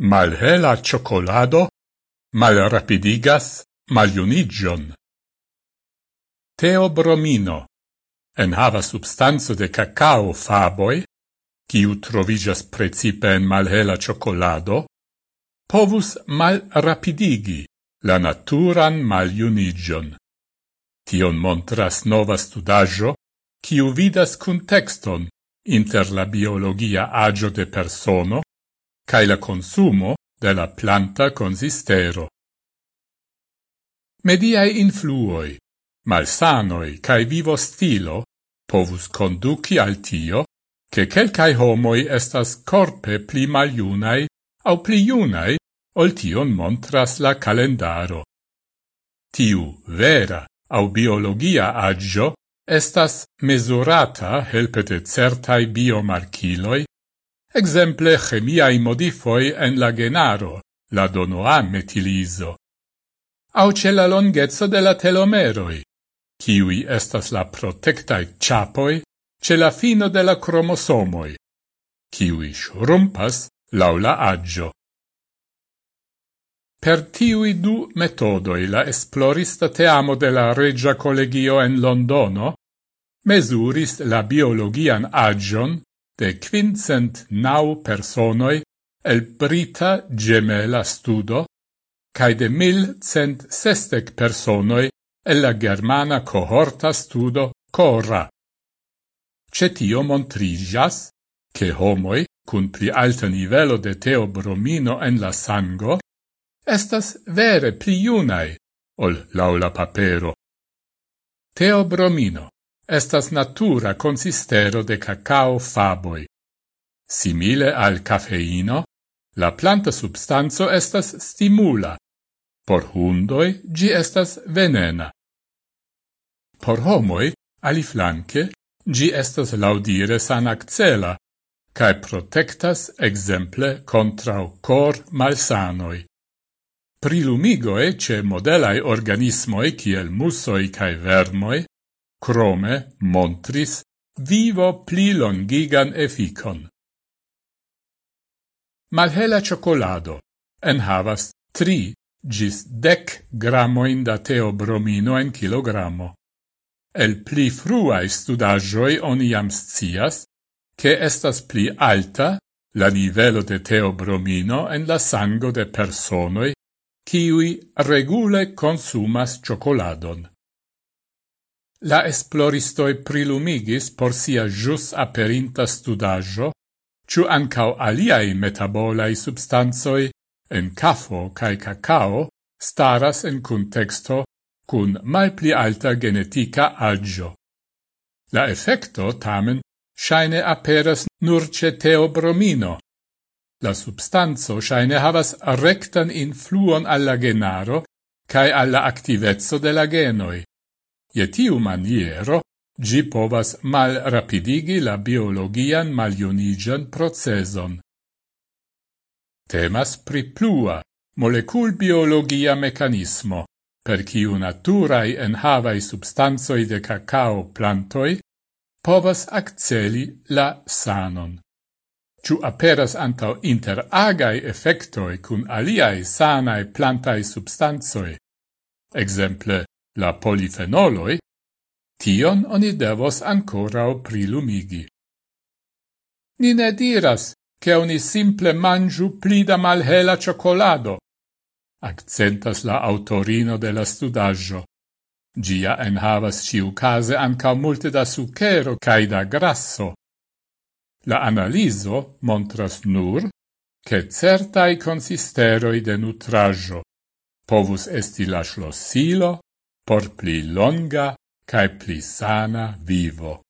Malhela cioccolado malrapidigas maliunigion. Teobromino en hava substanzo de cacao faboi, quiu trovigas precipe en malhela cioccolado, povus malrapidigi la naturan maliunigion. Tion montras nova studaggio, quiu vidas contexton inter la biologia agio de persono cae la consumo de la planta consistero. Mediae influoi, malsanoi cae vivo stilo povus conduci al tio che quelcae homoi estas corpe pli maliunai au pli iunai ol tion montras la calendaro. Tiu vera au biologia agio estas mesurata helpe de certai biomarchiloi exemple chemiae modifoi en la genaro, la donoa metiliso, au ce la longezzo de la telomeroi, kiwi estas la protectae chapoi, ce la fino de la cromosomoi, kiwi shrumpas laula agio. Per tiui du metodoi la esplorista teamo de la Regia Collegio en Londono mesuris la biologian agion de quincent nau personoi el brita gemela studo, cae de mil cent sestec personoi el la germana cohorta studo Cora. Cetio montrigas, che homoi, cun pli alta nivelo de teobromino en la sango, estas vere pli iunae, ol laula papero. Teobromino estas natura consistero de cacao faboi. Simile al cafeino, la planta substanzo estas stimula. Por hundoi gi estas venena. Por homoi, aliflanque, gi estas laudire sanaccela, cae protectas exemple contra cor malsanoi. Prilumigoe ce modelai organismoi kiel musoi cae vermoi Crome montris vivo pli longigan efficon. Malhela cioccolado en havas tri gis dec gramoin da teobromino en kilogramo. El pli fruae studagioi oniam scias, che estas pli alta la nivelo de teobromino en la sango de personoi, kiui regule consumas cioccoladon. La esploristoi prilumigis por sia jus aperinta studajo, ciu ancau aliai metabolai substanzoi en cafo cae cacao staras en contexto cun malpli alta genetica agio. La effecto, tamen, shaine aperas nur ce teobromino. La substanzo shaine havas rectan influon alla genaro cae alla activezzo de la genoi Je tiu maniero, gi povas mal rapidigi la biologian malionigian proceson. Temas pri plua, molecul biologia mecanismo, per kiu naturai enhavai substanzoi de cacao plantoi povas acceli la sanon. Ciu aperas antau interagai effectoi cun aliai sanae plantae substanzoi, exemple la polifenoloi, tion oni devos ancorau prilumigi. Ni ne diras che oni simple mangiu pli da malhela cioccolado, accentas la autorino de la studaggio. Gia enhavas ciu case anca multe da sucero cae da grasso. La analiso montras nur che certai consisteroi de nutraggio povus esti la schlossilo, por pli longa cae pli sana vivo.